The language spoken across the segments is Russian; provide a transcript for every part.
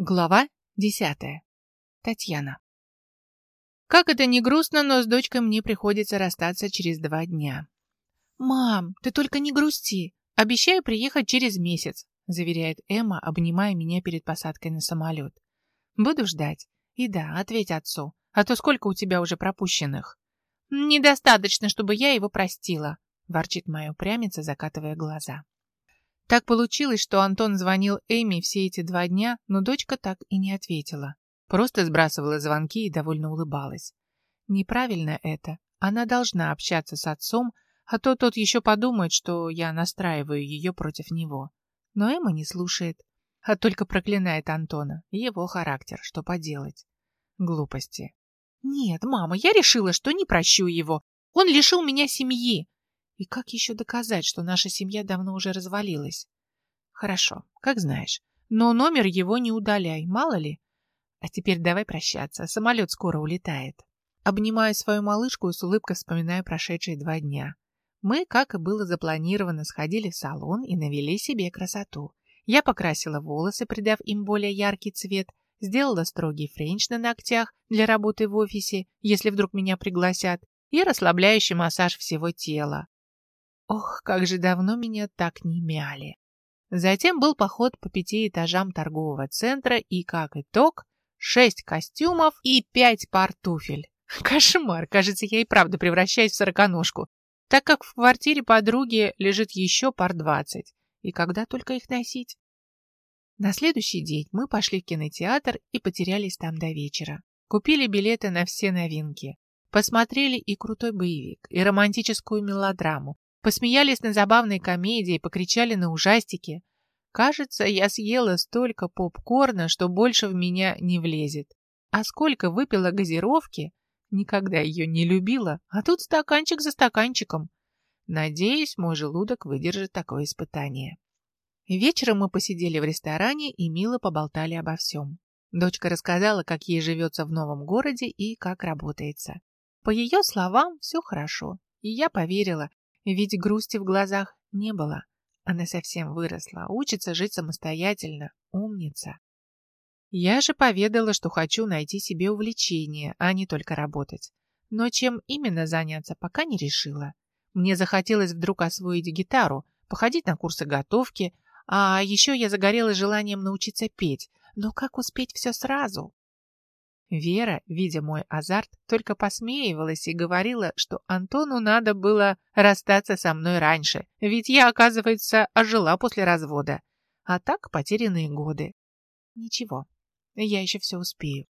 Глава десятая. Татьяна. Как это не грустно, но с дочкой мне приходится расстаться через два дня. «Мам, ты только не грусти. Обещаю приехать через месяц», заверяет Эмма, обнимая меня перед посадкой на самолет. «Буду ждать. И да, ответь отцу. А то сколько у тебя уже пропущенных?» «Недостаточно, чтобы я его простила», ворчит моя упрямица, закатывая глаза. Так получилось, что Антон звонил Эми все эти два дня, но дочка так и не ответила. Просто сбрасывала звонки и довольно улыбалась. Неправильно это. Она должна общаться с отцом, а то тот еще подумает, что я настраиваю ее против него. Но Эмма не слушает, а только проклинает Антона. Его характер, что поделать. Глупости. Нет, мама, я решила, что не прощу его. Он лишил меня семьи. И как еще доказать, что наша семья давно уже развалилась? Хорошо, как знаешь. Но номер его не удаляй, мало ли. А теперь давай прощаться, самолет скоро улетает. Обнимаю свою малышку и с улыбкой вспоминаю прошедшие два дня. Мы, как и было запланировано, сходили в салон и навели себе красоту. Я покрасила волосы, придав им более яркий цвет, сделала строгий френч на ногтях для работы в офисе, если вдруг меня пригласят, и расслабляющий массаж всего тела. Ох, как же давно меня так не мяли. Затем был поход по пяти этажам торгового центра и, как итог, шесть костюмов и пять пар. Кошмар, кажется, я и правда превращаюсь в сороконожку, так как в квартире подруги лежит еще пар двадцать. И когда только их носить? На следующий день мы пошли в кинотеатр и потерялись там до вечера. Купили билеты на все новинки. Посмотрели и крутой боевик, и романтическую мелодраму, Посмеялись на забавной комедии, покричали на ужастики. Кажется, я съела столько попкорна, что больше в меня не влезет. А сколько выпила газировки, никогда ее не любила, а тут стаканчик за стаканчиком. Надеюсь, мой желудок выдержит такое испытание. Вечером мы посидели в ресторане и мило поболтали обо всем. Дочка рассказала, как ей живется в новом городе и как работается. По ее словам, все хорошо, и я поверила, ведь грусти в глазах не было. Она совсем выросла, учится жить самостоятельно, умница. Я же поведала, что хочу найти себе увлечение, а не только работать. Но чем именно заняться, пока не решила. Мне захотелось вдруг освоить гитару, походить на курсы готовки, а еще я загорелась желанием научиться петь. Но как успеть все сразу? Вера, видя мой азарт, только посмеивалась и говорила, что Антону надо было расстаться со мной раньше, ведь я, оказывается, ожила после развода. А так потерянные годы. Ничего, я еще все успею.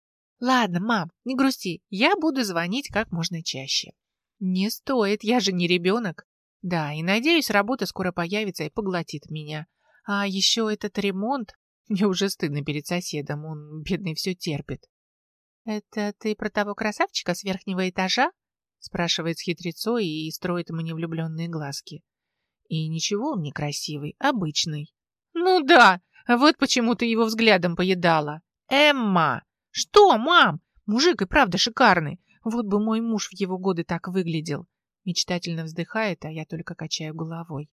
Ладно, мам, не грусти, я буду звонить как можно чаще. Не стоит, я же не ребенок. Да, и надеюсь, работа скоро появится и поглотит меня. А еще этот ремонт... Мне уже стыдно перед соседом, он, бедный, все терпит. «Это ты про того красавчика с верхнего этажа?» спрашивает с хитрецой и строит ему невлюбленные глазки. И ничего он не красивый, обычный. «Ну да, вот почему ты его взглядом поедала. Эмма! Что, мам? Мужик и правда шикарный. Вот бы мой муж в его годы так выглядел». Мечтательно вздыхает, а я только качаю головой.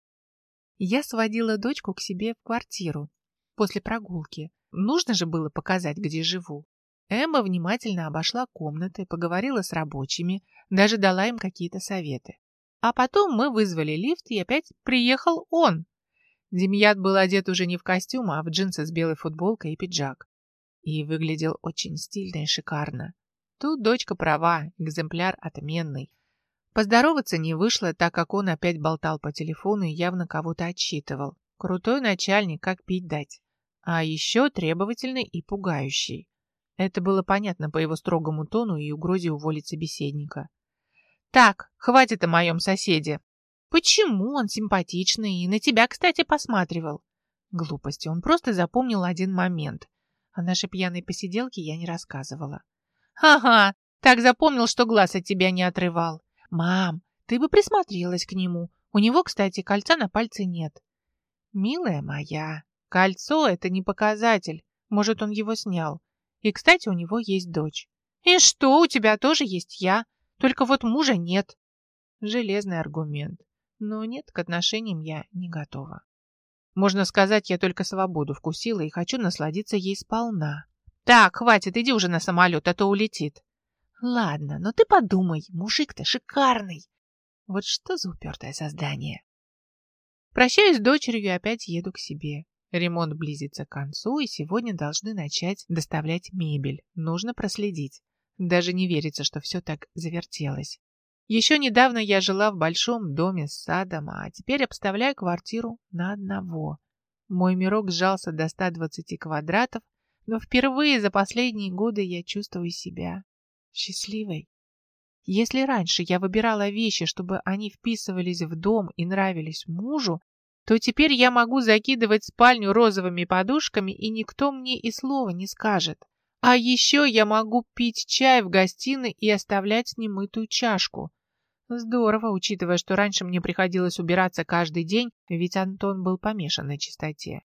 Я сводила дочку к себе в квартиру после прогулки. Нужно же было показать, где живу. Эмма внимательно обошла комнаты, поговорила с рабочими, даже дала им какие-то советы. А потом мы вызвали лифт, и опять приехал он. Демьят был одет уже не в костюм, а в джинсы с белой футболкой и пиджак. И выглядел очень стильно и шикарно. Тут дочка права, экземпляр отменный. Поздороваться не вышло, так как он опять болтал по телефону и явно кого-то отчитывал. Крутой начальник, как пить дать. А еще требовательный и пугающий. Это было понятно по его строгому тону и угрозе уволить собеседника. «Так, хватит о моем соседе. Почему он симпатичный и на тебя, кстати, посматривал?» Глупости, он просто запомнил один момент. О нашей пьяной посиделке я не рассказывала. «Ага, так запомнил, что глаз от тебя не отрывал. Мам, ты бы присмотрелась к нему. У него, кстати, кольца на пальце нет». «Милая моя, кольцо — это не показатель. Может, он его снял. И, кстати, у него есть дочь. И что, у тебя тоже есть я, только вот мужа нет. Железный аргумент. Но нет, к отношениям я не готова. Можно сказать, я только свободу вкусила и хочу насладиться ей сполна. Так, хватит, иди уже на самолет, а то улетит. Ладно, но ты подумай, мужик-то шикарный. Вот что за упертое создание. Прощаюсь с дочерью и опять еду к себе. Ремонт близится к концу, и сегодня должны начать доставлять мебель. Нужно проследить. Даже не верится, что все так завертелось. Еще недавно я жила в большом доме с садом, а теперь обставляю квартиру на одного. Мой мирок сжался до 120 квадратов, но впервые за последние годы я чувствую себя счастливой. Если раньше я выбирала вещи, чтобы они вписывались в дом и нравились мужу, то теперь я могу закидывать спальню розовыми подушками, и никто мне и слова не скажет. А еще я могу пить чай в гостиной и оставлять немытую чашку. Здорово, учитывая, что раньше мне приходилось убираться каждый день, ведь Антон был помешан на чистоте.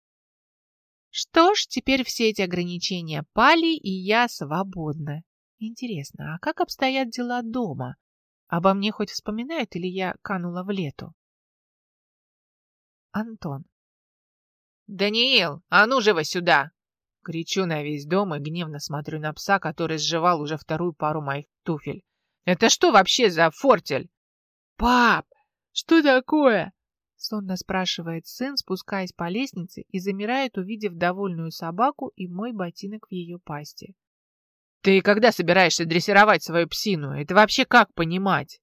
Что ж, теперь все эти ограничения пали, и я свободна. Интересно, а как обстоят дела дома? Обо мне хоть вспоминают, или я канула в лету? Антон. «Даниил, а ну живо сюда!» Кричу на весь дом и гневно смотрю на пса, который сживал уже вторую пару моих туфель. «Это что вообще за фортель?» «Пап, что такое?» Сонно спрашивает сын, спускаясь по лестнице и замирает, увидев довольную собаку и мой ботинок в ее пасти. «Ты когда собираешься дрессировать свою псину? Это вообще как понимать?»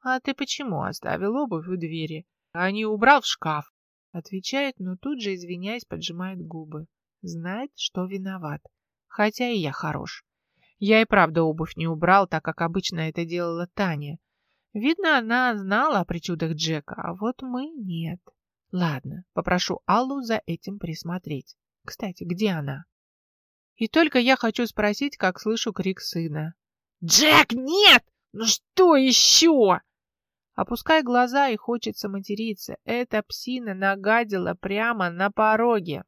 «А ты почему оставил обувь у двери, а не убрал в шкаф?» Отвечает, но тут же, извиняясь, поджимает губы. Знает, что виноват. Хотя и я хорош. Я и правда обувь не убрал, так как обычно это делала Таня. Видно, она знала о причудах Джека, а вот мы нет. Ладно, попрошу Аллу за этим присмотреть. Кстати, где она? И только я хочу спросить, как слышу крик сына. «Джек, нет! Ну что еще?» Опускай глаза и хочется материться. Эта псина нагадила прямо на пороге.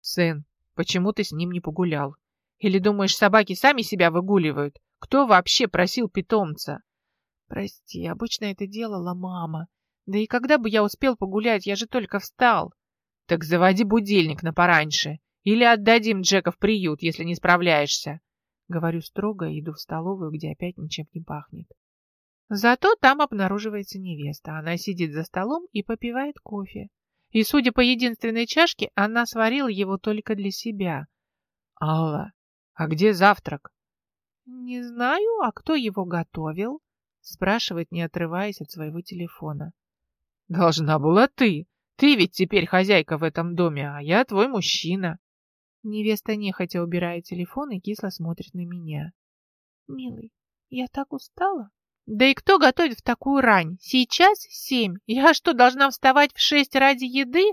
«Сын, почему ты с ним не погулял? Или думаешь, собаки сами себя выгуливают? Кто вообще просил питомца?» Прости, обычно это делала мама. Да и когда бы я успел погулять, я же только встал. Так заводи будильник на пораньше. Или отдадим Джека в приют, если не справляешься. Говорю строго и иду в столовую, где опять ничем не пахнет. Зато там обнаруживается невеста. Она сидит за столом и попивает кофе. И, судя по единственной чашке, она сварила его только для себя. Алла, а где завтрак? Не знаю, а кто его готовил? Спрашивает, не отрываясь от своего телефона. Должна была ты. Ты ведь теперь хозяйка в этом доме, а я твой мужчина. Невеста нехотя убирает телефон и кисло смотрит на меня. Милый, я так устала. Да и кто готовит в такую рань? Сейчас семь. Я что, должна вставать в шесть ради еды?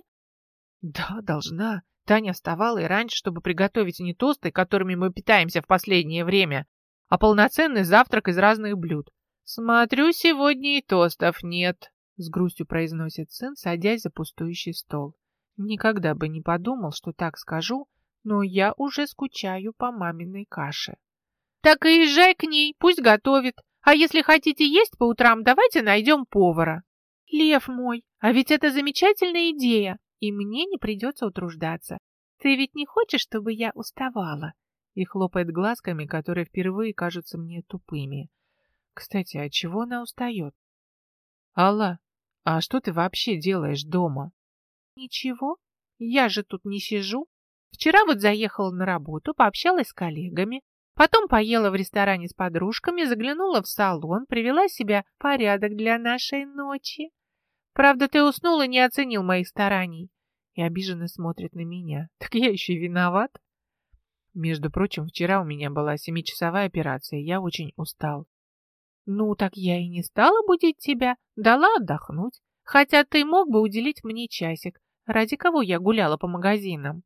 Да, должна. Таня вставала и раньше, чтобы приготовить не тосты, которыми мы питаемся в последнее время, а полноценный завтрак из разных блюд. «Смотрю, сегодня и тостов нет», — с грустью произносит сын, садясь за пустующий стол. Никогда бы не подумал, что так скажу, но я уже скучаю по маминой каше. «Так и езжай к ней, пусть готовит. А если хотите есть по утрам, давайте найдем повара». «Лев мой, а ведь это замечательная идея, и мне не придется утруждаться. Ты ведь не хочешь, чтобы я уставала?» И хлопает глазками, которые впервые кажутся мне тупыми. Кстати, от чего она устает? Алла, а что ты вообще делаешь дома? Ничего, я же тут не сижу. Вчера вот заехала на работу, пообщалась с коллегами, потом поела в ресторане с подружками, заглянула в салон, привела себя в порядок для нашей ночи. Правда, ты уснул и не оценил моих стараний. И обиженно смотрит на меня. Так я еще виноват. Между прочим, вчера у меня была семичасовая операция, я очень устал. Ну, так я и не стала будить тебя, дала отдохнуть. Хотя ты мог бы уделить мне часик. Ради кого я гуляла по магазинам?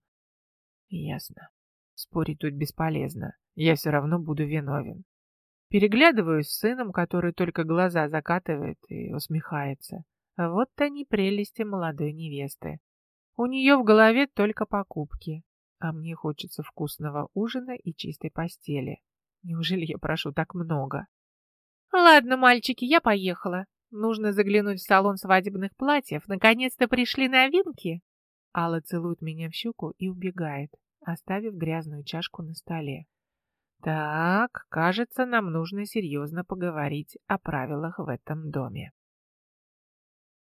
Ясно. Спорить тут бесполезно. Я все равно буду виновен. Переглядываюсь с сыном, который только глаза закатывает и усмехается. Вот они прелести молодой невесты. У нее в голове только покупки, а мне хочется вкусного ужина и чистой постели. Неужели я прошу так много? Ладно, мальчики, я поехала. Нужно заглянуть в салон свадебных платьев. Наконец-то пришли новинки. Алла целует меня в щеку и убегает, оставив грязную чашку на столе. Так, кажется, нам нужно серьезно поговорить о правилах в этом доме.